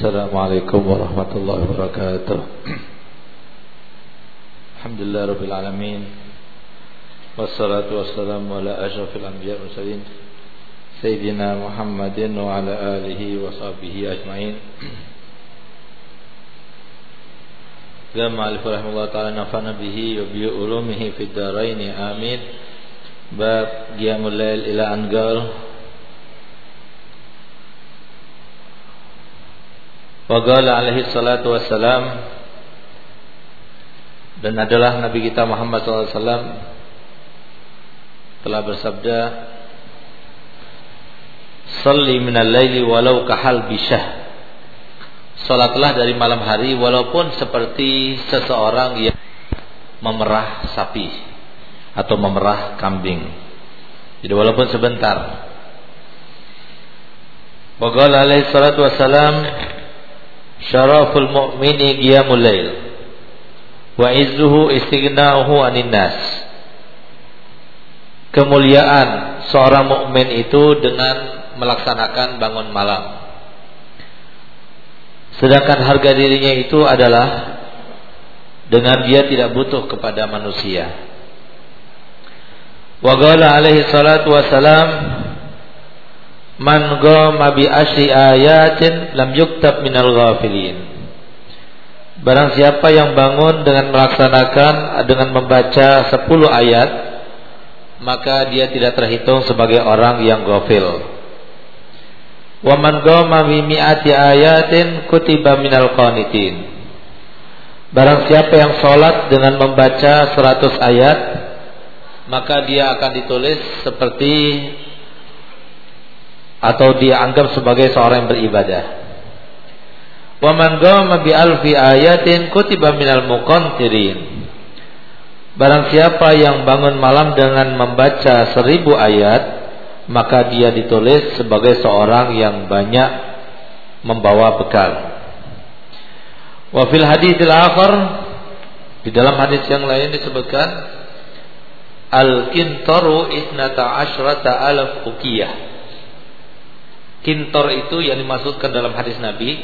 السلام عليكم ورحمة الله وبركاته. الحمد لله رب العالمين والصلاة والسلام على أشرف الأنبياء والمرسلين سيدنا محمد وعلى آله وصحبه أجمعين. قام ألف رحمه الله تعالى نفعنا به وبعلومه في الدارين آمين باب قيام الليل إلى أنقال Wa alaihi salatu wassalam dan adalah Nabi kita Muhammad SAW telah bersabda Salli minal laili walau kahal bisyah Salatlah dari malam hari walaupun seperti seseorang yang memerah sapi atau memerah kambing. Jadi walaupun sebentar. Wa qala alaihi salatu wassalam syaraful mu'mini qiyamul lail. Wa izzuhu istighna'uhu 'anil nas. Kemuliaan seorang mukmin itu dengan melaksanakan bangun malam. Sedangkan harga dirinya itu adalah dengan dia tidak butuh kepada manusia. Wa qala alaihi salatu wassalam Man goma bi asyi ayatin lam yuktab minal ghafilin. Barang siapa yang bangun dengan melaksanakan dengan membaca 10 ayat maka dia tidak terhitung sebagai orang yang ghafil. Wa man goma bi mi'ati ayatin kutiba minal qanitin. Barang siapa yang sholat dengan membaca 100 ayat maka dia akan ditulis seperti atau dia anggap sebagai seorang yang beribadah. Wa man qama bi alfi ayatin kutiba minal muqantirin. Barang siapa yang bangun malam dengan membaca seribu ayat, maka dia ditulis sebagai seorang yang banyak membawa bekal. Wa fil haditsil akhar di dalam hadis yang lain disebutkan al-kintaru isnata asyrata alaf uqiyah Kintor itu yang dimaksudkan dalam hadis Nabi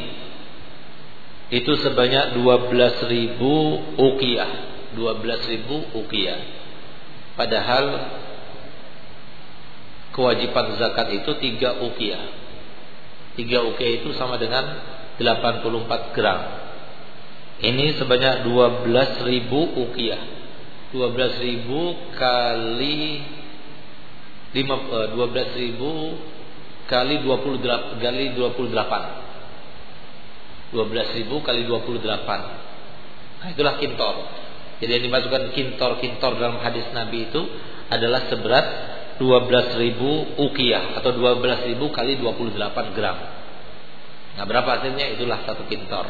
itu sebanyak 12.000 uqiyah. 12.000 uqiyah. Padahal kewajiban zakat itu 3 uqiyah. 3 uqiyah itu sama dengan 84 gram. Ini sebanyak 12.000 uqiyah. 12.000 kali 5 12.000 kali 28 kali 28. 12.000 kali 28. Nah, itulah kintor. Jadi yang dimasukkan kintor-kintor dalam hadis Nabi itu adalah seberat 12.000 ukiyah atau 12.000 kali 28 gram. Nah, berapa hasilnya? Itulah satu kintor.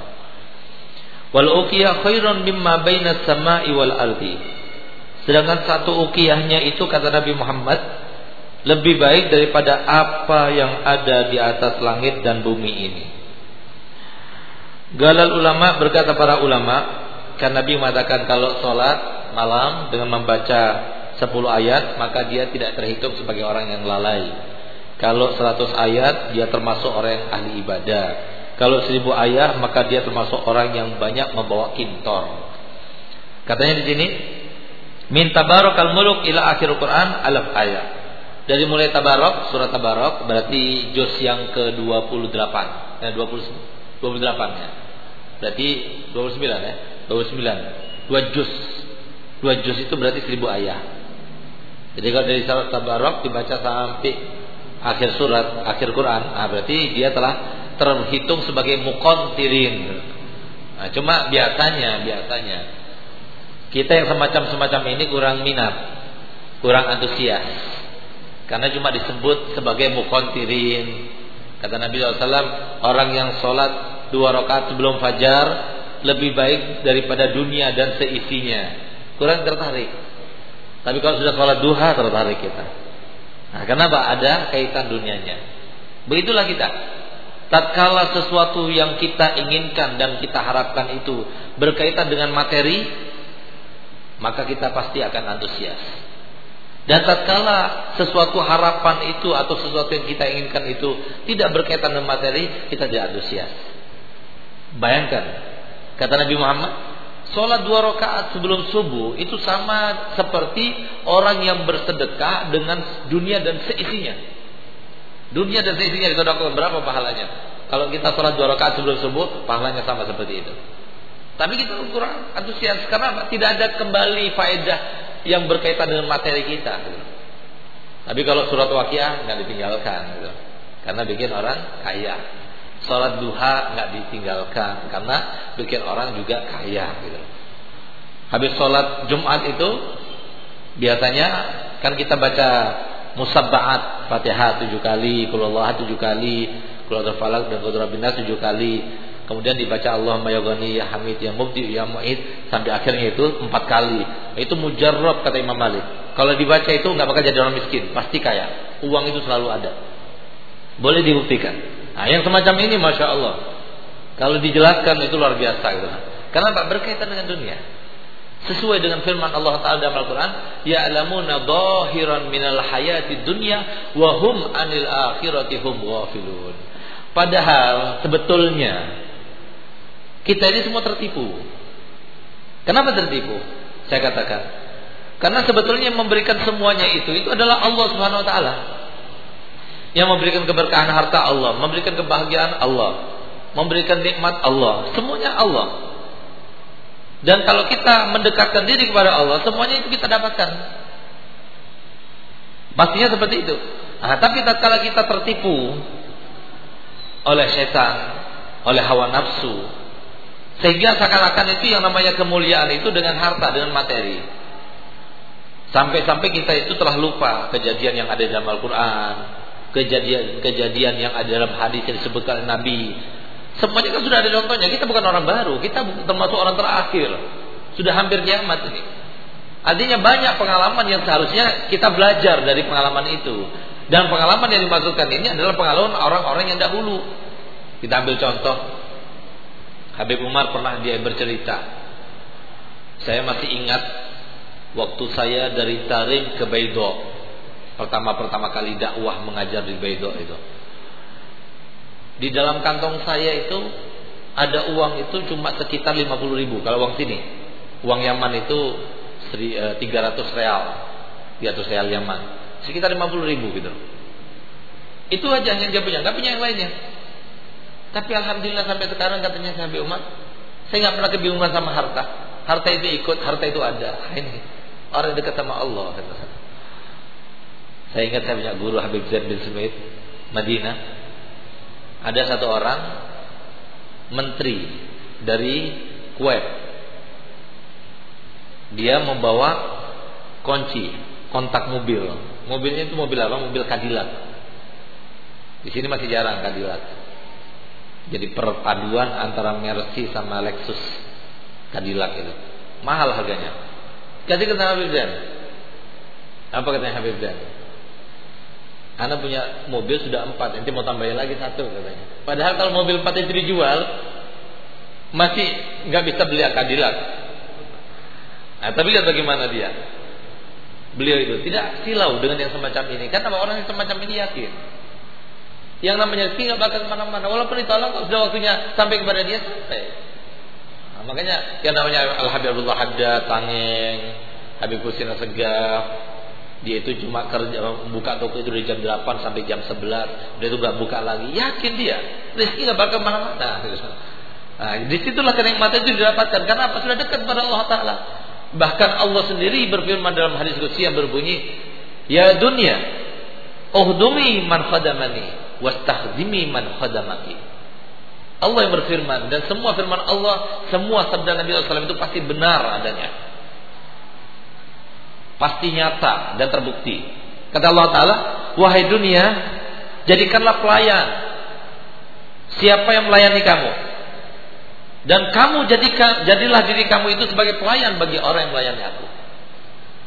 Wal ukiyah khairun mimma baina sama'i wal ardi. Sedangkan satu ukiyahnya itu kata Nabi Muhammad lebih baik daripada apa yang ada di atas langit dan bumi ini. Galal ulama berkata para ulama, kan Nabi mengatakan kalau sholat malam dengan membaca 10 ayat maka dia tidak terhitung sebagai orang yang lalai. Kalau 100 ayat dia termasuk orang yang ahli ibadah. Kalau 1000 ayat maka dia termasuk orang yang banyak membawa kintor. Katanya di sini, minta barokal muluk ila akhir Quran alaf ayat. Dari mulai Tabarok, surat Tabarok berarti juz yang ke-28. Eh 20 28 ya. Berarti 29 ya. 29. Dua juz. Dua juz itu berarti 1000 ayat. Jadi kalau dari surat Tabarok dibaca sampai akhir surat, akhir Quran, nah berarti dia telah terhitung sebagai mukontirin. Nah, cuma biasanya, biasanya kita yang semacam-semacam ini kurang minat, kurang antusias. Karena cuma disebut sebagai mukontirin. Kata Nabi SAW, orang yang sholat dua rakaat sebelum fajar lebih baik daripada dunia dan seisinya. Kurang tertarik. Tapi kalau sudah sholat duha tertarik kita. Nah, kenapa? Ada kaitan dunianya. Begitulah kita. Tatkala sesuatu yang kita inginkan dan kita harapkan itu berkaitan dengan materi, maka kita pasti akan antusias. Dan tatkala sesuatu harapan itu atau sesuatu yang kita inginkan itu tidak berkaitan dengan materi, kita tidak antusias. Bayangkan, kata Nabi Muhammad, sholat dua rakaat sebelum subuh itu sama seperti orang yang bersedekah dengan dunia dan seisinya. Dunia dan seisinya disedekahkan berapa pahalanya? Kalau kita sholat dua rakaat sebelum subuh, pahalanya sama seperti itu. Tapi kita kurang antusias karena Tidak ada kembali faedah yang berkaitan dengan materi kita. Tapi kalau surat waqiah nggak ditinggalkan, gitu. karena bikin orang kaya. Sholat duha nggak ditinggalkan karena bikin orang juga kaya. Gitu. Habis sholat Jumat itu biasanya kan kita baca musabbaat Fatihah tujuh kali, Kulullah tujuh kali, Kulullah Falak dan Kulullah Binas tujuh kali. Kemudian dibaca Allah ya Ghani ya Hamid ya Mubdi ya Mu'id sampai akhirnya itu empat kali. Itu mujarrab kata Imam Malik. Kalau dibaca itu nggak bakal jadi orang miskin, pasti kaya. Uang itu selalu ada. Boleh dibuktikan. Nah, yang semacam ini masya Allah. Kalau dijelaskan itu luar biasa gitu. Karena tak berkaitan dengan dunia. Sesuai dengan firman Allah Taala dalam Al-Quran, ya'lamuna dhahiran minal hayati dunya wa hum anil akhirati hum ghafilun. Padahal sebetulnya kita ini semua tertipu. Kenapa tertipu? Saya katakan, karena sebetulnya yang memberikan semuanya itu itu adalah Allah Subhanahu wa taala. Yang memberikan keberkahan harta Allah, memberikan kebahagiaan Allah, memberikan nikmat Allah, semuanya Allah. Dan kalau kita mendekatkan diri kepada Allah, semuanya itu kita dapatkan. Pastinya seperti itu. Nah, tapi tatkala kita tertipu oleh setan, oleh hawa nafsu, sehingga seakan-akan itu yang namanya kemuliaan itu dengan harta, dengan materi. Sampai-sampai kita itu telah lupa kejadian yang ada dalam Al-Quran, kejadian-kejadian yang ada dalam hadis yang disebutkan Nabi. Semuanya kan sudah ada contohnya. Kita bukan orang baru, kita termasuk orang terakhir. Sudah hampir kiamat ini. Artinya banyak pengalaman yang seharusnya kita belajar dari pengalaman itu. Dan pengalaman yang dimaksudkan ini adalah pengalaman orang-orang yang dahulu. Kita ambil contoh. Habib Umar pernah dia bercerita. Saya masih ingat waktu saya dari Tarim ke Baido pertama-pertama kali dakwah mengajar di Baido itu. Di dalam kantong saya itu ada uang itu cuma sekitar 50 ribu. Kalau uang sini uang Yaman itu 300 eh, real 300 real Yaman. Sekitar 50 ribu gitu. Itu aja yang dia punya nggak punya yang lainnya tapi alhamdulillah sampai sekarang katanya sampai umat saya nggak pernah kebingungan sama harta harta itu ikut harta itu ada ini Orang dekat sama Allah. Saya ingat saya punya guru Habib Zain bin Smith Madinah. Ada satu orang menteri dari Kuwait. Dia membawa kunci kontak mobil. Mobilnya itu mobil apa? Mobil Cadillac. Di sini masih jarang Cadillac. Jadi perpaduan antara Mercy sama Lexus Cadillac itu. Mahal harganya. Kasih kata Habib Zain. Apa katanya Habib Zain? Anda punya mobil sudah empat, nanti mau tambahin lagi satu katanya. Padahal kalau mobil empat itu dijual, masih nggak bisa beli akadilat. Nah, tapi lihat bagaimana dia. Beliau itu tidak silau dengan yang semacam ini. Karena orang yang semacam ini yakin. Yang namanya rezeki nggak bakal ke mana-mana. Walaupun ditolong, kalau sudah waktunya sampai kepada dia sampai. Nah, makanya yang namanya Al Habib Abdullah Haddad, Tangeng, Habib Husin Segaf, dia itu cuma kerja buka toko itu dari jam 8 sampai jam 11 dia itu gak buka lagi. Yakin dia? Rezeki gak bakal mana-mana nah, di situlah kenikmatan itu didapatkan. Karena apa? Sudah dekat pada Allah Taala. Bahkan Allah sendiri berfirman dalam hadis qudsi yang berbunyi ya dunia uhdumi man khadamani wastakhdimi man khadamaki Allah yang berfirman dan semua firman Allah, semua sabda Nabi SAW itu pasti benar adanya. Pasti nyata dan terbukti. Kata Allah Ta'ala, wahai dunia, jadikanlah pelayan. Siapa yang melayani kamu? Dan kamu jadikan, jadilah diri kamu itu sebagai pelayan bagi orang yang melayani aku.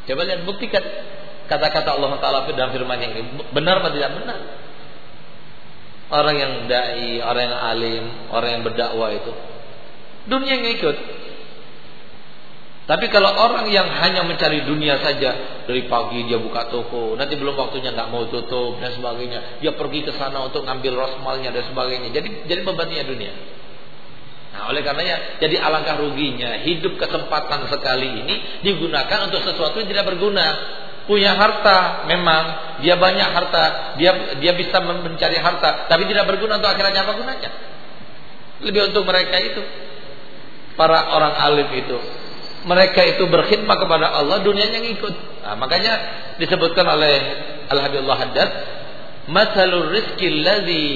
Coba lihat buktikan kata-kata Allah Ta'ala dalam firman yang ini. Benar atau tidak benar? Orang yang dai, orang yang alim, orang yang berdakwah itu. Dunia yang ikut. Tapi kalau orang yang hanya mencari dunia saja dari pagi dia buka toko, nanti belum waktunya nggak mau tutup dan sebagainya, dia pergi ke sana untuk ngambil rosmalnya dan sebagainya. Jadi jadi bebannya dunia. Nah, oleh karenanya jadi alangkah ruginya hidup kesempatan sekali ini digunakan untuk sesuatu yang tidak berguna. Punya harta, memang dia banyak harta, dia dia bisa mencari harta, tapi tidak berguna untuk akhiratnya apa gunanya? Lebih untuk mereka itu para orang alim itu. Mereka itu berkhidmat kepada Allah, dunianya ngikut. Nah, makanya disebutkan oleh Al-Habibullah Haddad, "Matsalur rizqi allazi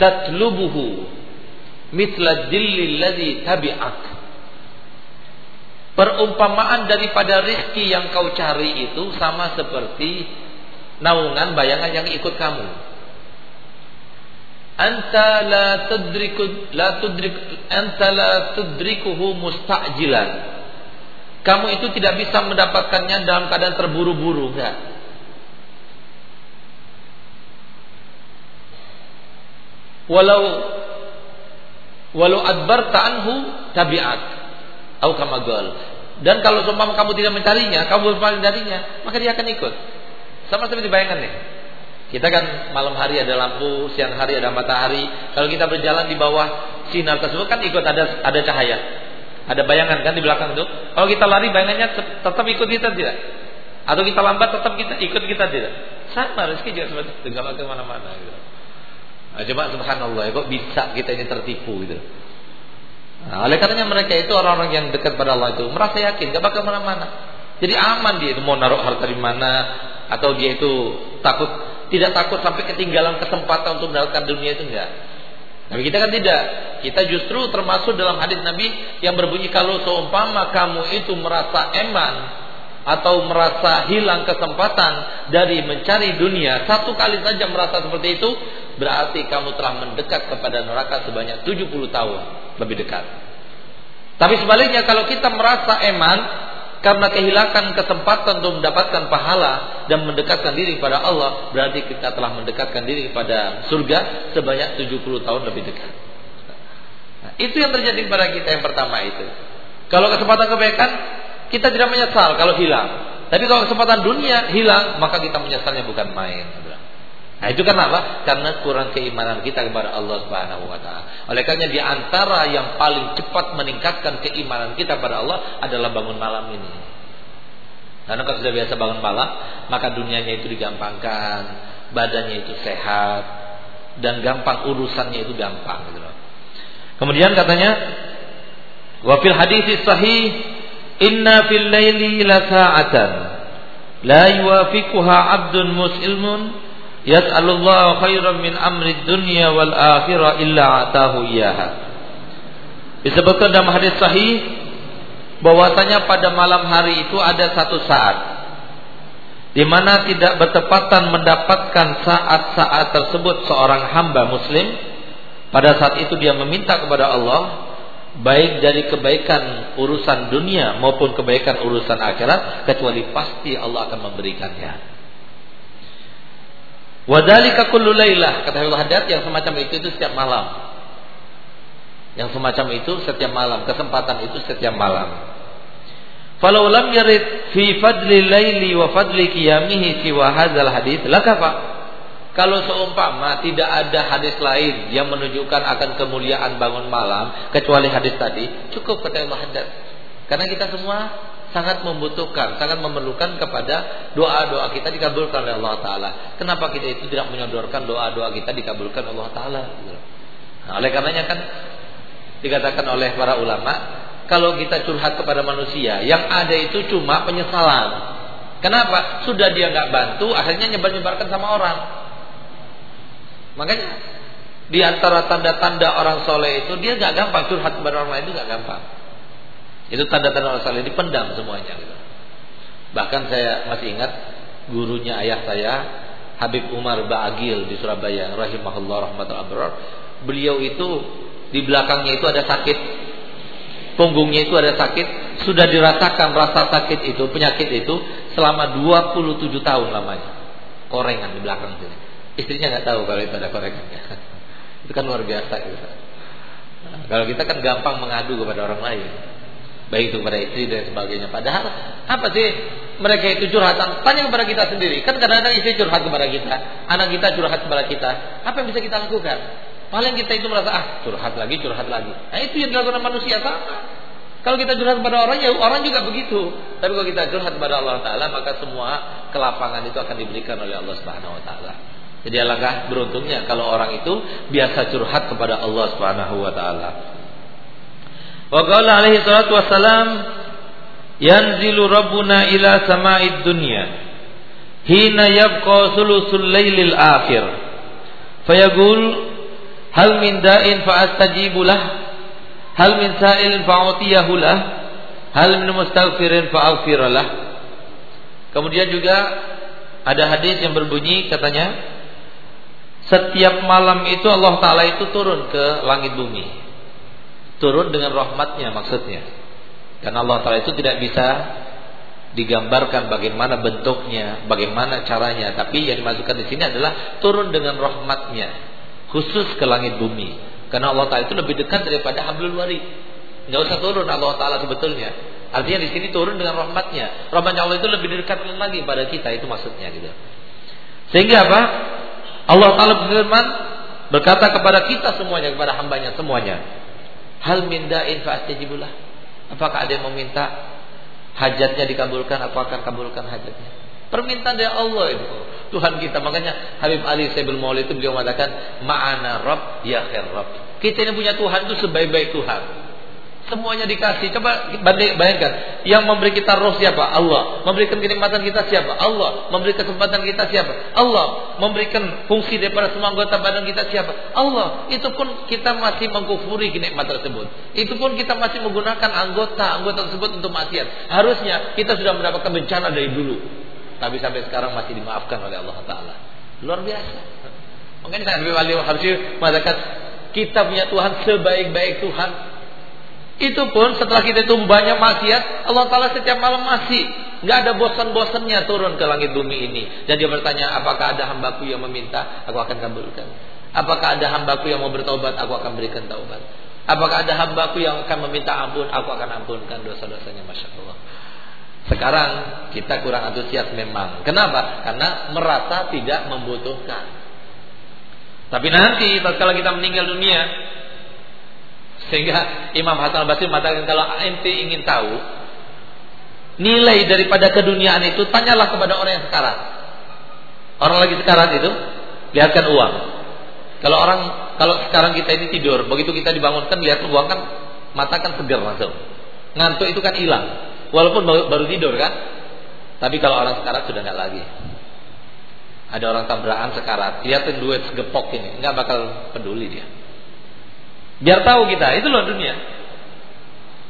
tatlubuhu mitla dilli allazi tabi'ak." Perumpamaan daripada rizki yang kau cari itu sama seperti naungan bayangan yang ikut kamu. Anta la tudriku la tudrik anta la tudrikuhu mustajilan. Kamu itu tidak bisa mendapatkannya dalam keadaan terburu-buru, enggak. Walau walau adbarta anhu tabi'at atau kamagal. Dan kalau seumpama kamu tidak mencarinya, kamu berpaling darinya, maka dia akan ikut. Sama seperti bayangan nih. Kita kan malam hari ada lampu, siang hari ada matahari. Kalau kita berjalan di bawah sinar tersebut kan ikut ada ada cahaya. Ada bayangan kan di belakang itu. Kalau kita lari bayangannya tetap ikut kita tidak? Atau kita lambat tetap kita ikut kita tidak? Sama rezeki juga seperti itu, enggak ke mana-mana gitu. Nah, coba subhanallah, kok bisa kita ini tertipu gitu. Nah, oleh karenanya mereka itu orang-orang yang dekat pada Allah itu merasa yakin, gak bakal ke mana-mana. Jadi aman dia itu mau naruh harta di mana, atau dia itu takut tidak takut sampai ketinggalan kesempatan untuk mendapatkan dunia itu enggak. Tapi kita kan tidak. Kita justru termasuk dalam hadis Nabi yang berbunyi kalau seumpama kamu itu merasa eman atau merasa hilang kesempatan dari mencari dunia satu kali saja merasa seperti itu berarti kamu telah mendekat kepada neraka sebanyak 70 tahun lebih dekat. Tapi sebaliknya kalau kita merasa eman karena kehilangan kesempatan untuk mendapatkan pahala dan mendekatkan diri kepada Allah berarti kita telah mendekatkan diri kepada surga sebanyak 70 tahun lebih dekat. Nah, itu yang terjadi pada kita yang pertama itu. Kalau kesempatan kebaikan kita tidak menyesal kalau hilang. Tapi kalau kesempatan dunia hilang maka kita menyesalnya bukan main. Nah itu kenapa? Karena kurang keimanan kita kepada Allah Subhanahu wa taala. Oleh karena di antara yang paling cepat meningkatkan keimanan kita kepada Allah adalah bangun malam ini. Karena kalau sudah biasa bangun malam, maka dunianya itu digampangkan, badannya itu sehat dan gampang urusannya itu gampang gitu. Kemudian katanya wa fil hadis sahih inna fil laili la sa'atan la yuwafiquha 'abdun muslimun Yas'alullahu khairan min amri dunya wal akhirah illa atahu iyaha. Disebutkan dalam hadis sahih bahwasanya pada malam hari itu ada satu saat di mana tidak bertepatan mendapatkan saat-saat tersebut seorang hamba muslim pada saat itu dia meminta kepada Allah baik dari kebaikan urusan dunia maupun kebaikan urusan akhirat kecuali pasti Allah akan memberikannya. Wadalika kullu lailah kata Allah Haddad yang semacam itu itu setiap malam. Yang semacam itu setiap malam, kesempatan itu setiap malam. Falau lam yarid fi fadli laili wa fadli qiyamihi siwa hadzal hadis lakafa. Kalau seumpama tidak ada hadis lain yang menunjukkan akan kemuliaan bangun malam kecuali hadis tadi, cukup kata Allah Haddad. Karena kita semua sangat membutuhkan, sangat memerlukan kepada doa-doa kita dikabulkan oleh Allah Taala. Kenapa kita itu tidak menyodorkan doa-doa kita dikabulkan Allah Taala? Nah, oleh karenanya kan dikatakan oleh para ulama, kalau kita curhat kepada manusia, yang ada itu cuma penyesalan. Kenapa? Sudah dia nggak bantu, akhirnya nyebar-nyebarkan sama orang. Makanya di antara tanda-tanda orang soleh itu dia nggak gampang curhat kepada orang lain itu nggak gampang. Itu tanda-tanda orang saleh dipendam semuanya gitu. Bahkan saya masih ingat gurunya ayah saya Habib Umar Ba'agil di Surabaya rahimahullah rahmatul abrar. Beliau itu di belakangnya itu ada sakit. Punggungnya itu ada sakit, sudah dirasakan rasa sakit itu, penyakit itu selama 27 tahun lamanya. Korengan di belakang sini. Istrinya nggak tahu kalau itu ada korengannya. itu kan luar biasa gitu. Nah, kalau kita kan gampang mengadu kepada orang lain baik itu kepada istri dan sebagainya. Padahal apa sih mereka itu curhatan? Tanya kepada kita sendiri. Kan kadang-kadang istri curhat kepada kita, anak kita curhat kepada kita. Apa yang bisa kita lakukan? Paling kita itu merasa ah curhat lagi, curhat lagi. Nah itu yang dilakukan manusia sama. Kalau kita curhat kepada orang ya orang juga begitu. Tapi kalau kita curhat kepada Allah Taala maka semua kelapangan itu akan diberikan oleh Allah Subhanahu Wa Taala. Jadi alangkah beruntungnya kalau orang itu biasa curhat kepada Allah Subhanahu Wa Taala. Wa qala alaihi salatu wassalam yanzilu rabbuna ila sama'id dunya hina yabqa sulusul lailil akhir fayaqul hal min da'in fa astajibu lah hal min sa'ilin fa utiyahu lah hal min mustaghfirin fa lah kemudian juga ada hadis yang berbunyi katanya setiap malam itu Allah taala itu turun ke langit bumi turun dengan rahmatnya maksudnya karena Allah Taala itu tidak bisa digambarkan bagaimana bentuknya, bagaimana caranya. Tapi yang dimasukkan di sini adalah turun dengan rahmatnya, khusus ke langit bumi. Karena Allah Taala itu lebih dekat daripada hablul warid. Nggak usah turun Allah Taala sebetulnya. Artinya di sini turun dengan rahmatnya. Rahmatnya Allah itu lebih dekat lagi pada kita itu maksudnya gitu. Sehingga apa? Allah Taala berfirman berkata kepada kita semuanya kepada hambanya semuanya. Hal mindain fa'astajibulah. Apakah ada yang meminta hajatnya dikabulkan? Apakah kabulkan hajatnya? Permintaan dari Allah itu. Tuhan kita. Makanya Habib Ali Sayyidul Maulid itu beliau mengatakan, Ma'ana Rabb ya khair. Kita ini punya Tuhan itu sebaik-baik Tuhan. Semuanya dikasih. Coba bayangkan. Yang memberi kita roh siapa? Allah. Memberikan kenikmatan kita siapa? Allah. Memberi kesempatan kita siapa? Allah. Memberikan fungsi daripada semua anggota badan kita siapa? Allah. Itu pun kita masih mengkufuri kenikmatan tersebut. Itu pun kita masih menggunakan anggota-anggota tersebut untuk maksiat. Harusnya kita sudah mendapatkan bencana dari dulu. Tapi sampai sekarang masih dimaafkan oleh Allah Ta'ala. Luar biasa. Mungkin saya Habib Ali harus mengatakan kita punya Tuhan sebaik-baik Tuhan itu pun setelah kita itu banyak maksiat, Allah Taala setiap malam masih nggak ada bosan-bosannya turun ke langit bumi ini. Dan dia bertanya, apakah ada hambaku yang meminta, aku akan kabulkan. Apakah ada hambaku yang mau bertobat, aku akan berikan taubat. Apakah ada hambaku yang akan meminta ampun, aku akan ampunkan dosa-dosanya, masya Allah. Sekarang kita kurang antusias memang. Kenapa? Karena merasa tidak membutuhkan. Tapi nanti, kalau kita meninggal dunia, sehingga Imam Hasan al-Basri mengatakan kalau ente ingin tahu nilai daripada keduniaan itu tanyalah kepada orang yang sekarang. Orang lagi sekarang itu lihatkan uang. Kalau orang kalau sekarang kita ini tidur, begitu kita dibangunkan lihat uang kan mata kan segar langsung. Ngantuk itu kan hilang. Walaupun baru, baru tidur kan. Tapi kalau orang sekarang sudah nggak lagi. Ada orang tabrakan sekarat, lihatin duit segepok ini, nggak bakal peduli dia. Biar tahu kita, itu loh dunia.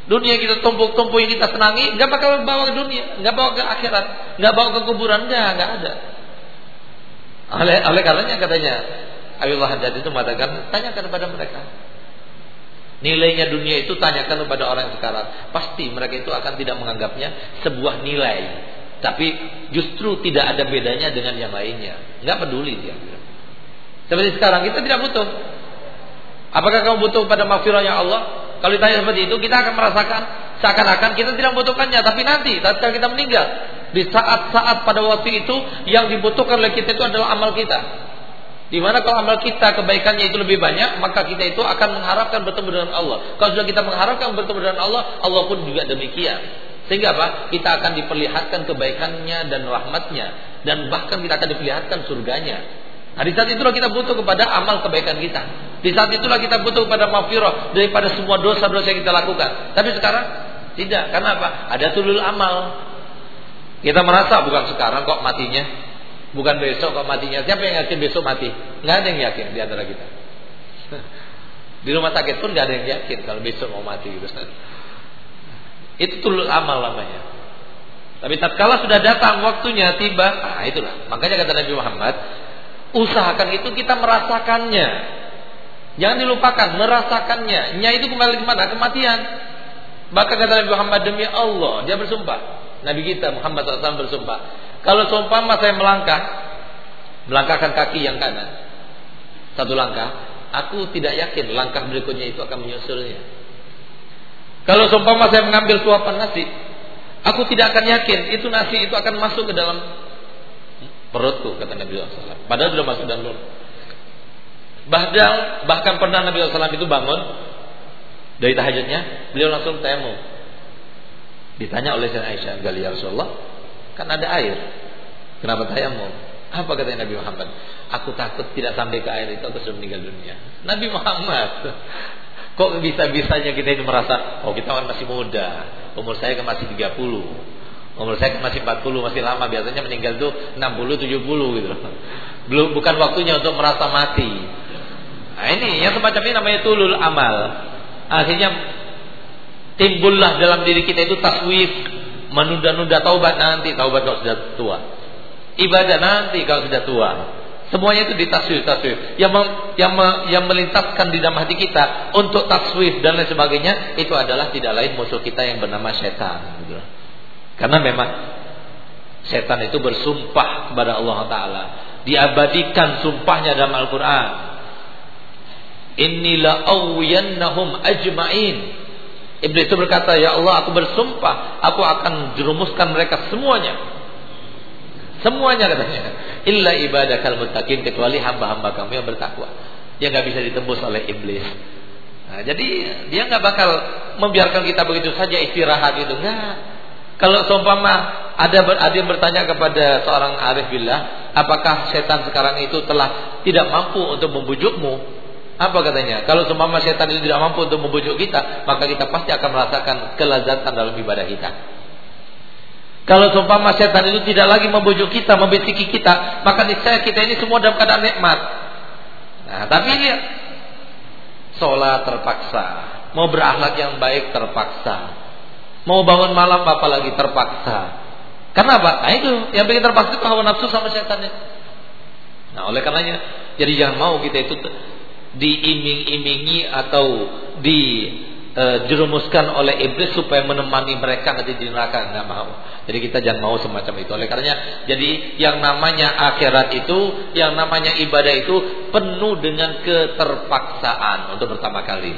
Dunia kita tumpuk-tumpuk yang kita senangi, nggak bakal bawa ke dunia, nggak bawa ke akhirat, nggak bawa ke kuburan, nggak, nggak ada. Oleh, oleh karenanya katanya, Abdullah Haddad itu mengatakan, tanyakan kepada mereka. Nilainya dunia itu tanyakan kepada orang sekarang. Pasti mereka itu akan tidak menganggapnya sebuah nilai. Tapi justru tidak ada bedanya dengan yang lainnya. Nggak peduli dia. Seperti sekarang kita tidak butuh. Apakah kamu butuh pada maghfirahnya Allah? Kalau ditanya seperti itu, kita akan merasakan seakan-akan kita tidak membutuhkannya. Tapi nanti, ketika kita meninggal, di saat-saat pada waktu itu yang dibutuhkan oleh kita itu adalah amal kita. Di mana kalau amal kita kebaikannya itu lebih banyak, maka kita itu akan mengharapkan bertemu dengan Allah. Kalau sudah kita mengharapkan bertemu dengan Allah, Allah pun juga demikian. Sehingga apa? Kita akan diperlihatkan kebaikannya dan rahmatnya. Dan bahkan kita akan diperlihatkan surganya. Nah, saat itulah kita butuh kepada amal kebaikan kita. Di saat itulah kita butuh kepada mafirah daripada semua dosa-dosa yang kita lakukan. Tapi sekarang tidak. Karena apa? Ada tulul amal. Kita merasa bukan sekarang kok matinya. Bukan besok kok matinya. Siapa yang yakin besok mati? Nggak ada yang yakin di antara kita. Di rumah sakit pun nggak ada yang yakin kalau besok mau mati gitu. Itu tulul amal namanya. Tapi tatkala sudah datang waktunya tiba, ah itulah. Makanya kata Nabi Muhammad, Usahakan itu kita merasakannya. Jangan dilupakan, merasakannya. Nya itu kembali ke mana? Kematian. Maka kata Nabi Muhammad demi Allah, dia bersumpah. Nabi kita Muhammad SAW bersumpah. Kalau seumpama saya melangkah, melangkahkan kaki yang kanan, satu langkah, aku tidak yakin langkah berikutnya itu akan menyusulnya. Kalau seumpama saya mengambil suapan nasi, aku tidak akan yakin itu nasi itu akan masuk ke dalam perutku kata Nabi SAW. Padahal sudah masuk dalam. Bahkan bahkan pernah Nabi SAW itu bangun dari tahajudnya, beliau langsung temu. Ditanya oleh Sayyidina Aisyah, "Gali ya Rasulullah, kan ada air. Kenapa tayamum?" Apa kata Nabi Muhammad? Aku takut tidak sampai ke air itu aku sudah meninggal dunia. Nabi Muhammad. Kok bisa-bisanya kita itu merasa, oh kita kan masih muda. Umur saya kan masih 30. Umur saya kan masih 40, masih lama. Biasanya meninggal tuh 60, 70 gitu. Belum bukan waktunya untuk merasa mati. Nah ini yang semacam ini namanya tulul amal. Akhirnya timbullah dalam diri kita itu taswif menunda-nunda taubat nanti taubat kalau sudah tua. Ibadah nanti kalau sudah tua. Semuanya itu ditaswif taswif yang yang yang melintaskan di dalam hati kita untuk taswif dan lain sebagainya itu adalah tidak lain musuh kita yang bernama setan gitu. karena memang setan itu bersumpah kepada Allah Taala. Diabadikan sumpahnya dalam Al-Quran Inilah awiyannahum ajma'in Iblis itu berkata, "Ya Allah, aku bersumpah, aku akan jerumuskan mereka semuanya." Semuanya katanya. Illa ibadakal muttaqin kecuali hamba-hamba kamu yang bertakwa. Yang nggak bisa ditembus oleh iblis. Nah, jadi dia nggak bakal membiarkan kita begitu saja istirahat itu. Enggak. Kalau seumpama ada ada yang bertanya kepada seorang arif billah, apakah setan sekarang itu telah tidak mampu untuk membujukmu? Apa katanya? Kalau seumpama setan itu tidak mampu untuk membujuk kita, maka kita pasti akan merasakan kelezatan dalam ibadah kita. Kalau seumpama setan itu tidak lagi membujuk kita, membisiki kita, maka niscaya kita ini semua dalam keadaan nikmat. Nah, tapi lihat, sholat terpaksa, mau berakhlak yang baik terpaksa, mau bangun malam apa lagi terpaksa. Kenapa? Nah itu yang bikin terpaksa itu hawa nafsu sama setannya. Nah oleh karenanya, jadi jangan mau kita itu diiming-imingi atau dijerumuskan e, oleh iblis supaya menemani mereka nanti di neraka nggak mau. Jadi kita jangan mau semacam itu. Oleh karenanya, jadi yang namanya akhirat itu, yang namanya ibadah itu penuh dengan keterpaksaan untuk pertama kali.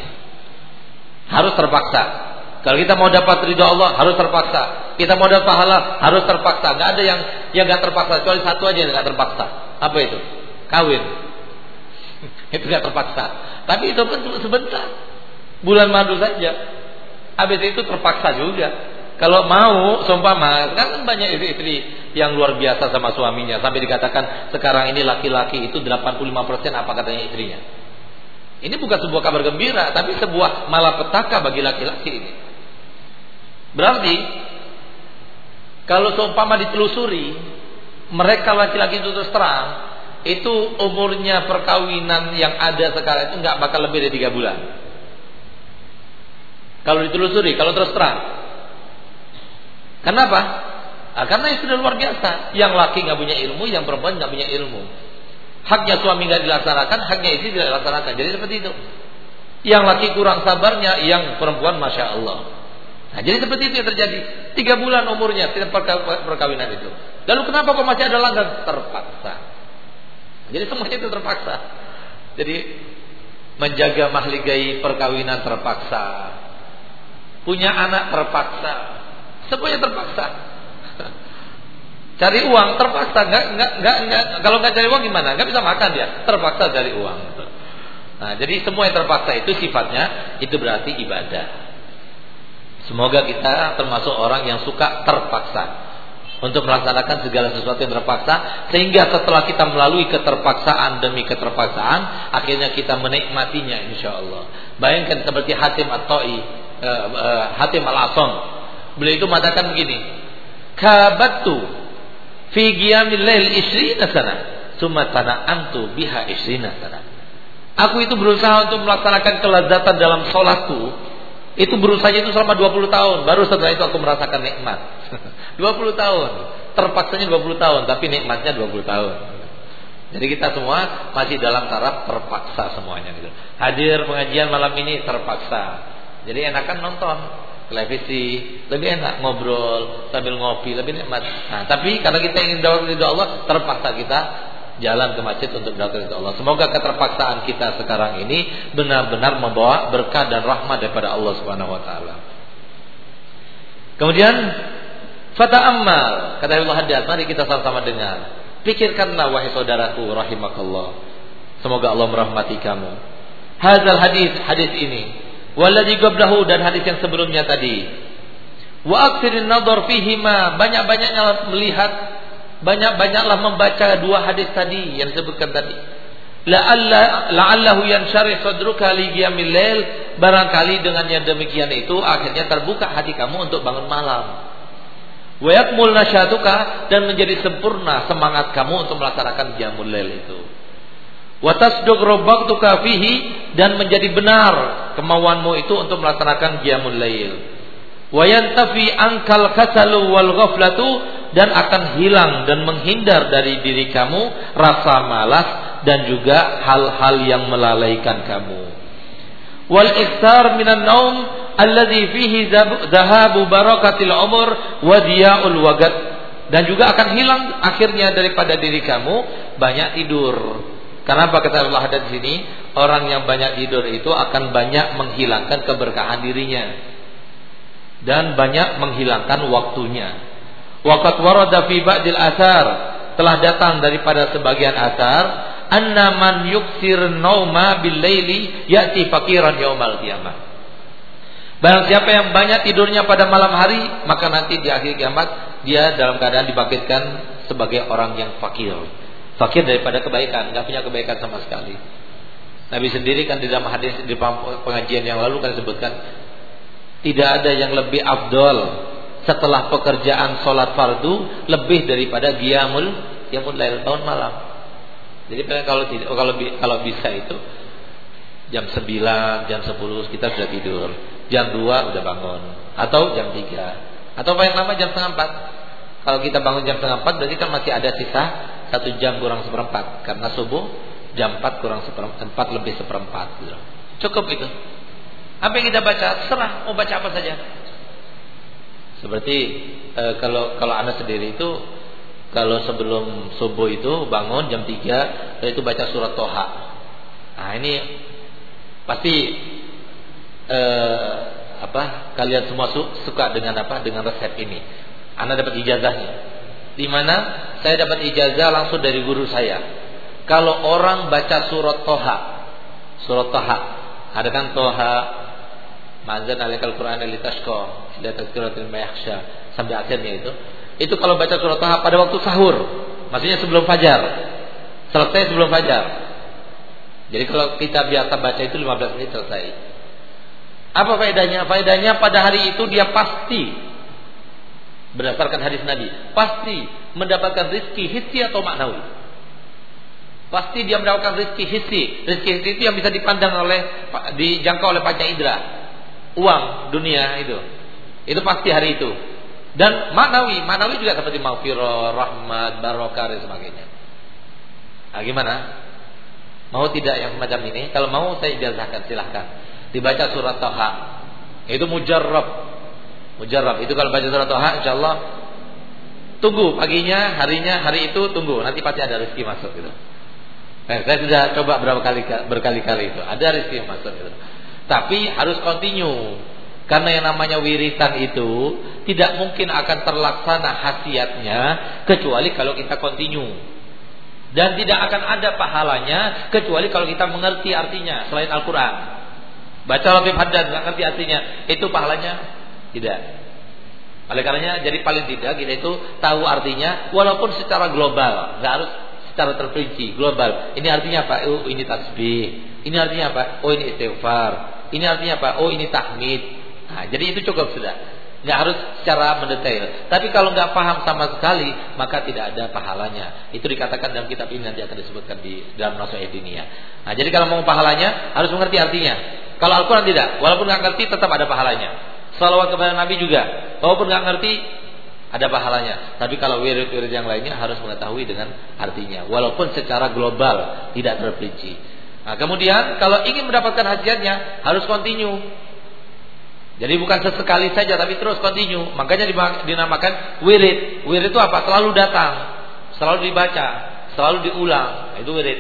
Harus terpaksa. Kalau kita mau dapat ridho Allah harus terpaksa. Kita mau dapat pahala harus terpaksa. Gak ada yang yang gak terpaksa. Kecuali satu aja yang gak terpaksa. Apa itu? Kawin. itu nggak terpaksa. Tapi itu pun sebentar. Bulan madu saja. Habis itu terpaksa juga. Kalau mau, seumpama, kan banyak istri-istri yang luar biasa sama suaminya. Sampai dikatakan sekarang ini laki-laki itu 85% apa katanya istrinya. Ini bukan sebuah kabar gembira, tapi sebuah malapetaka bagi laki-laki ini. Berarti, kalau seumpama ditelusuri, mereka laki-laki itu terus terang, itu umurnya perkawinan yang ada sekarang itu nggak bakal lebih dari tiga bulan. Kalau ditelusuri, kalau terus terang. Kenapa? Nah, karena itu sudah luar biasa. Yang laki nggak punya ilmu, yang perempuan nggak punya ilmu. Haknya suami nggak dilaksanakan, haknya istri tidak dilaksanakan. Jadi seperti itu. Yang laki kurang sabarnya, yang perempuan masya Allah. Nah, jadi seperti itu yang terjadi. Tiga bulan umurnya tidak perkawinan itu. Lalu kenapa kok masih ada langgan? Terpaksa. Jadi semuanya itu terpaksa. Jadi menjaga mahligai perkawinan terpaksa. Punya anak terpaksa. Semuanya terpaksa. Cari uang terpaksa, nggak nggak nggak nggak kalau nggak cari uang gimana? Nggak bisa makan dia, terpaksa cari uang. Nah, jadi semua yang terpaksa itu sifatnya itu berarti ibadah. Semoga kita termasuk orang yang suka terpaksa untuk melaksanakan segala sesuatu yang terpaksa sehingga setelah kita melalui keterpaksaan demi keterpaksaan akhirnya kita menikmatinya insya Allah bayangkan seperti Hatim At-Ta'i uh, uh, Hatim Al-Asam beliau itu mengatakan begini kabatu fi qiyamil lail isrina sana summa antu biha isrina sana. Aku itu berusaha untuk melaksanakan kelezatan dalam sholatku itu berusaha itu selama 20 tahun. Baru setelah itu aku merasakan nikmat 20 tahun. Terpaksanya 20 tahun, tapi nikmatnya 20 tahun. Jadi kita semua masih dalam taraf terpaksa semuanya gitu. Hadir pengajian malam ini terpaksa. Jadi enakan nonton televisi, lebih enak ngobrol sambil ngopi, lebih nikmat. Nah, tapi karena kita ingin dapat ridho Allah, terpaksa kita jalan ke masjid untuk dapat ridho Allah. Semoga keterpaksaan kita sekarang ini benar-benar membawa berkah dan rahmat daripada Allah Subhanahu wa taala. Kemudian Fata'ammal kata Allah Haddad, mari kita sama-sama dengar. Pikirkanlah wahai saudaraku rahimakallah. Semoga Allah merahmati kamu. Hadal hadis, hadis ini. Walladhi qablahu dan hadis yang sebelumnya tadi. Wa aktsirin nadhar fihima, banyak-banyaknya melihat, banyak-banyaklah membaca dua hadis tadi yang disebutkan tadi. La'alla la'allahu yansyarih sadruka li qiyamil lail, barangkali dengan yang demikian itu akhirnya terbuka hati kamu untuk bangun malam. Wa yakmul nasyatuka dan menjadi sempurna semangat kamu untuk melaksanakan qiyamul lail itu. Wa tasduq rabbatuka fihi dan menjadi benar kemauanmu itu untuk melaksanakan qiyamul lail wayantafi angkal kasalu wal ghaflatu dan akan hilang dan menghindar dari diri kamu rasa malas dan juga hal-hal yang melalaikan kamu. Wal iktar minan naum alladhi fihi dhahabu barakatil umur wa diya'ul wagat dan juga akan hilang akhirnya daripada diri kamu banyak tidur. Kenapa kata Allah ada di sini? Orang yang banyak tidur itu akan banyak menghilangkan keberkahan dirinya dan banyak menghilangkan waktunya. Waqat warada fi ba'dil asar telah datang daripada sebagian asar anna yuksir nauma bil laili ya'ti fakiran yaumal qiyamah. Barang siapa yang banyak tidurnya pada malam hari, maka nanti di akhir kiamat dia dalam keadaan dibangkitkan sebagai orang yang fakir. Fakir daripada kebaikan, nggak punya kebaikan sama sekali. Nabi sendiri kan di dalam hadis di pengajian yang lalu kan sebutkan tidak ada yang lebih afdol setelah pekerjaan sholat fardu lebih daripada giamul giamul lail bangun malam. Jadi kalau tidak kalau kalau bisa itu jam 9, jam 10 kita sudah tidur. Jam 2 udah bangun atau jam 3 atau paling lama jam setengah 4. Kalau kita bangun jam setengah 4 berarti kan masih ada sisa satu jam kurang seperempat karena subuh jam 4 kurang seperempat 4 lebih seperempat gitu. Cukup itu. Apa yang kita baca, serah mau baca apa saja. Seperti e, kalau kalau anak sendiri itu kalau sebelum subuh itu bangun jam 3 itu baca surat Toha. Nah, ini pasti e, apa? Kalian semua suka dengan apa? Dengan resep ini. Anak dapat ijazahnya. Di mana saya dapat ijazah langsung dari guru saya. Kalau orang baca surat Toha, surat Toha, ada kan Toha Ma'anzan alikal Quran litashqa ila tazkiratil mayakhsha sampai akhirnya itu. Itu kalau baca surat Taha pada waktu sahur, maksudnya sebelum fajar. Selesai sebelum fajar. Jadi kalau kita biasa baca itu 15 menit selesai. Apa faedahnya? Faedahnya pada hari itu dia pasti berdasarkan hadis Nabi, pasti mendapatkan rizki hissi atau maknawi. Pasti dia mendapatkan rizki hissi. Rizki hissi itu yang bisa dipandang oleh dijangkau oleh panca indera uang dunia itu. Itu pasti hari itu. Dan maknawi, maknawi juga seperti maghfirah, rahmat, barokah dan sebagainya. Nah, gimana? Mau tidak yang macam ini? Kalau mau saya ijazahkan silahkan. Dibaca surat Toha. Itu mujarrab. Mujarrab. Itu kalau baca surat Toha insyaallah tunggu paginya, harinya, hari itu tunggu. Nanti pasti ada rezeki masuk gitu. Eh, saya sudah coba berapa kali berkali-kali itu. Ada rezeki masuk gitu. Tapi harus kontinu. Karena yang namanya wiritan itu tidak mungkin akan terlaksana khasiatnya kecuali kalau kita kontinu. Dan tidak akan ada pahalanya kecuali kalau kita mengerti artinya selain Al-Quran. Baca Latif Haddad nggak ngerti artinya, itu pahalanya tidak. Oleh karenanya jadi paling tidak kita itu tahu artinya walaupun secara global, nggak harus secara terperinci global. Ini artinya apa? Oh ini tasbih. Ini artinya apa? Oh ini istighfar. Ini artinya apa? Oh ini tahmid. Nah, jadi itu cukup sudah. Nggak harus secara mendetail. Tapi kalau nggak paham sama sekali, maka tidak ada pahalanya. Itu dikatakan dalam kitab ini nanti akan disebutkan di dalam Nasuh Dunia. Nah, jadi kalau mau pahalanya harus mengerti artinya. Kalau Al-Quran tidak, walaupun nggak ngerti tetap ada pahalanya. Salawat kepada Nabi juga, walaupun nggak ngerti ada pahalanya. Tapi kalau wirid-wirid yang lainnya harus mengetahui dengan artinya, walaupun secara global tidak terperinci. Nah, kemudian kalau ingin mendapatkan hajiannya harus kontinu. Jadi bukan sesekali saja tapi terus kontinu. Makanya dinamakan wirid. Wirid itu apa? Selalu datang, selalu dibaca, selalu diulang. Nah, itu wirid.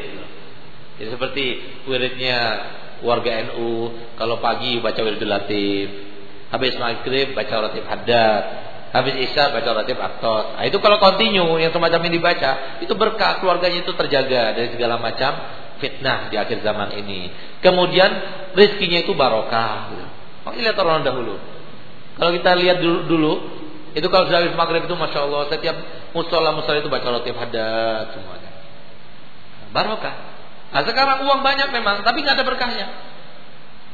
Jadi seperti wiridnya warga NU kalau pagi baca wirid latif, habis maghrib baca latif haddad, habis isya baca latif aktos. Nah, itu kalau kontinu yang semacam ini dibaca, itu berkah keluarganya itu terjaga dari segala macam fitnah di akhir zaman ini. Kemudian rizkinya itu barokah. Gitu. Oh, lihat orang dahulu. Kalau kita lihat dulu, dulu itu kalau sudah habis maghrib itu masya Allah setiap musola musola itu baca roti hadat semuanya. Barokah. Nah sekarang uang banyak memang, tapi nggak ada berkahnya.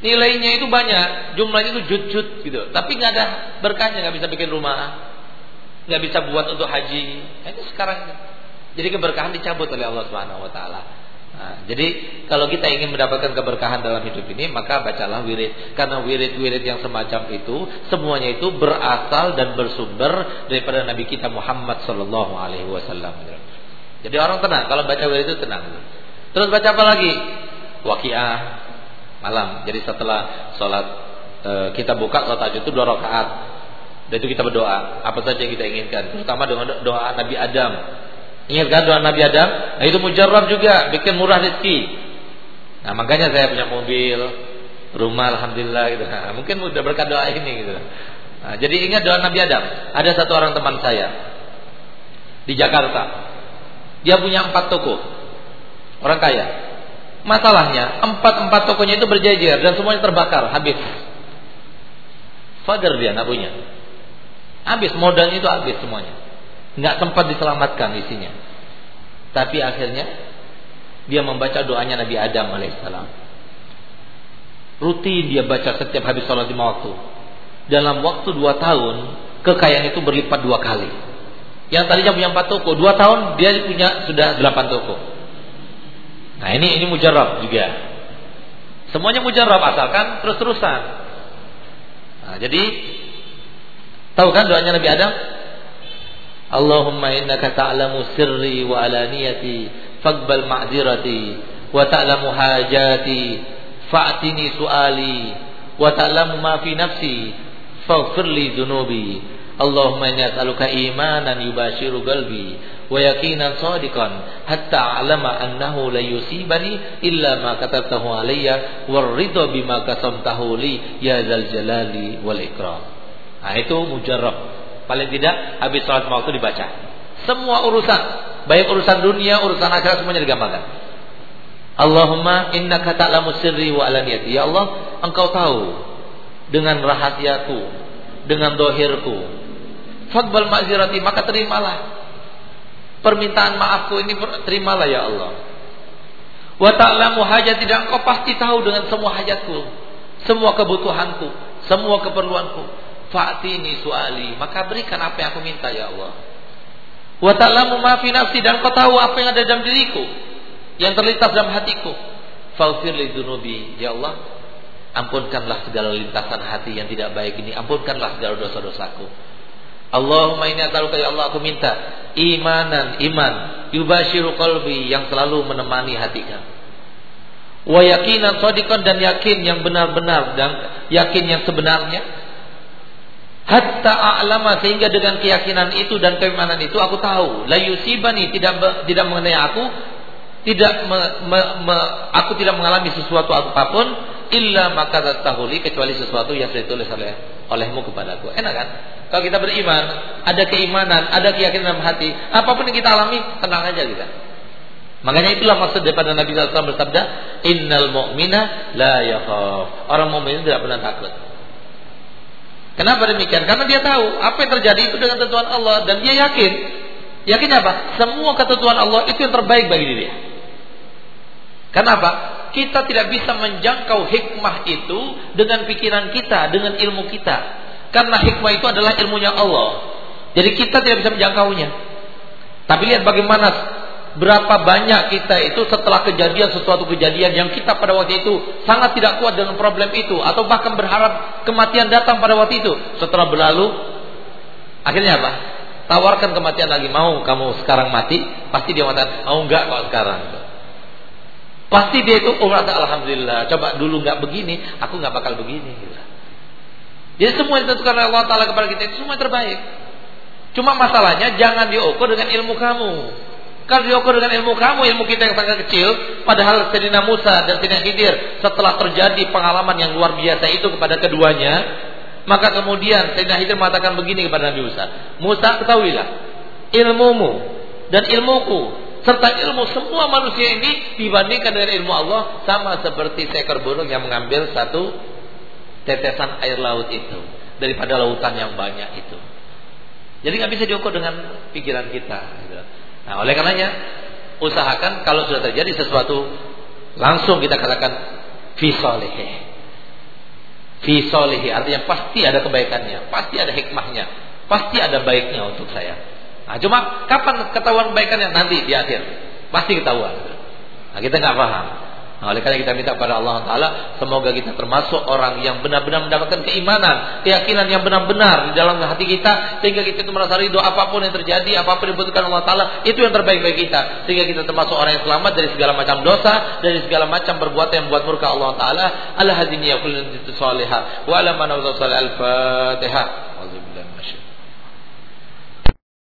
Nilainya itu banyak, jumlahnya itu jut-jut gitu. Tapi nggak ada berkahnya, nggak bisa bikin rumah, nggak bisa buat untuk haji. Nah, itu sekarang. Jadi keberkahan dicabut oleh Allah Subhanahu Wa Taala. Nah, jadi kalau kita ingin mendapatkan keberkahan dalam hidup ini, maka bacalah wirid. Karena wirid-wirid yang semacam itu, semuanya itu berasal dan bersumber daripada Nabi kita Muhammad Alaihi Wasallam. Jadi orang tenang, kalau baca wirid itu tenang. Terus baca apa lagi? Waqiah, malam. Jadi setelah sholat e, kita buka sholat tahajud itu dua rakaat. Dan itu kita berdoa apa saja yang kita inginkan. Terutama dengan doa Nabi Adam. Ingat kan doa Nabi Adam? Nah itu mujarab juga, bikin murah rezeki. Nah makanya saya punya mobil, rumah alhamdulillah gitu. Nah, mungkin udah berkat doa ini gitu. Nah, jadi ingat doa Nabi Adam. Ada satu orang teman saya di Jakarta. Dia punya empat toko. Orang kaya. Masalahnya empat-empat tokonya itu berjejer dan semuanya terbakar, habis. Fajar dia nggak punya. Habis modalnya itu habis semuanya. Nggak sempat diselamatkan isinya. Tapi akhirnya dia membaca doanya Nabi Adam alaihissalam. Rutin dia baca setiap habis sholat lima waktu. Dalam waktu dua tahun kekayaan itu berlipat dua kali. Yang tadinya punya empat toko, dua tahun dia punya sudah delapan toko. Nah ini ini mujarab juga. Semuanya mujarab asalkan terus-terusan. Nah, jadi tahu kan doanya Nabi Adam? Allahumma innaka ta'lamu sirri wa alaniyati faqbal ma'zirati wa ta'lamu hajati fa'tini su'ali wa ta'lamu ma fi nafsi faghfir li Allahumma inni as'aluka imanan yubashiru qalbi wa yaqinan sadiqan hatta a'lama annahu la yusibani illa ma katabtahu alayya war ridha bima qasamtahu li ya zal jalali wal ikram. Nah itu mujarrab. Paling tidak habis salat waktu dibaca. Semua urusan, baik urusan dunia, urusan akhirat semuanya digambarkan. Allahumma innaka ta'lamu sirri wa alaniyati. Ya Allah, Engkau tahu dengan rahasiaku, dengan dohirku. Fadbal ma'zirati, maka terimalah Permintaan maafku ini terimalah ya Allah. Wa ta'lamu hajat tidak engkau pasti tahu dengan semua hajatku, semua kebutuhanku, semua keperluanku. Fa'tini suali, maka berikan apa yang aku minta ya Allah. Wa ta'lamu ma fi nafsi dan kau tahu apa yang ada dalam diriku, yang terlintas dalam hatiku. Faghfir li dzunubi, ya Allah. Ampunkanlah segala lintasan hati yang tidak baik ini, ampunkanlah segala dosa-dosaku. Allahumma inni as'aluka ya Allah aku minta imanan iman yubashiru qalbi yang selalu menemani hati kami. Wa yakinan shadiqan dan yakin yang benar-benar dan yakin yang sebenarnya. Hatta a'lama sehingga dengan keyakinan itu dan keimanan itu aku tahu la yusibani tidak tidak mengenai aku tidak me, me, me, aku tidak mengalami sesuatu apa pun illa maka tahuli kecuali sesuatu yang ditulis oleh olehmu kepadaku. Enak kan? Kalau kita beriman, ada keimanan, ada keyakinan dalam hati, apa pun yang kita alami, tenang aja kita. Makanya itulah maksud daripada Nabi SAW bersabda, Innal mu'mina la yakhaf. Orang mukmin tidak pernah takut. Kenapa demikian? Karena dia tahu apa yang terjadi itu dengan ketentuan Allah dan dia yakin. Yakin apa? Semua ketentuan Allah itu yang terbaik bagi dia. Kenapa? Kita tidak bisa menjangkau hikmah itu dengan pikiran kita, dengan ilmu kita. Karena hikmah itu adalah ilmunya Allah. Jadi kita tidak bisa menjangkaunya. Tapi lihat bagaimana berapa banyak kita itu setelah kejadian sesuatu kejadian yang kita pada waktu itu sangat tidak kuat dengan problem itu. Atau bahkan berharap kematian datang pada waktu itu. Setelah berlalu akhirnya apa? Tawarkan kematian lagi. Mau kamu sekarang mati? Pasti dia mengatakan oh, enggak kok sekarang? Pasti dia itu oh alhamdulillah. Coba dulu enggak begini aku enggak bakal begini. gitu. Jadi semua yang ditentukan oleh Allah Taala kepada kita itu semua terbaik. Cuma masalahnya jangan diukur dengan ilmu kamu. Kalau diukur dengan ilmu kamu, ilmu kita yang sangat kecil, padahal Sayyidina Musa dan Sayyidina Khidir setelah terjadi pengalaman yang luar biasa itu kepada keduanya, maka kemudian Sayyidina Khidir mengatakan begini kepada Nabi Musa, Musa ketahuilah, ilmumu dan ilmuku serta ilmu semua manusia ini dibandingkan dengan ilmu Allah sama seperti seekor burung yang mengambil satu tetesan air laut itu daripada lautan yang banyak itu. Jadi nggak bisa diukur dengan pikiran kita. Gitu. Nah, oleh karenanya usahakan kalau sudah terjadi sesuatu langsung kita katakan fi fi artinya pasti ada kebaikannya, pasti ada hikmahnya, pasti ada baiknya untuk saya. Nah, cuma kapan ketahuan kebaikannya nanti di akhir, pasti ketahuan. Nah, kita nggak paham. Nah, oleh karena kita minta kepada Allah Taala, semoga kita termasuk orang yang benar-benar mendapatkan keimanan, keyakinan yang benar-benar di dalam hati kita, sehingga kita itu merasa ridho apa pun yang terjadi, apa pun yang dibutuhkan Allah Taala, itu yang terbaik bagi kita, sehingga kita termasuk orang yang selamat dari segala macam dosa, dari segala macam perbuatan yang membuat murka Allah Taala. Allah ya kullin salihah wa ala man al-Fatihah.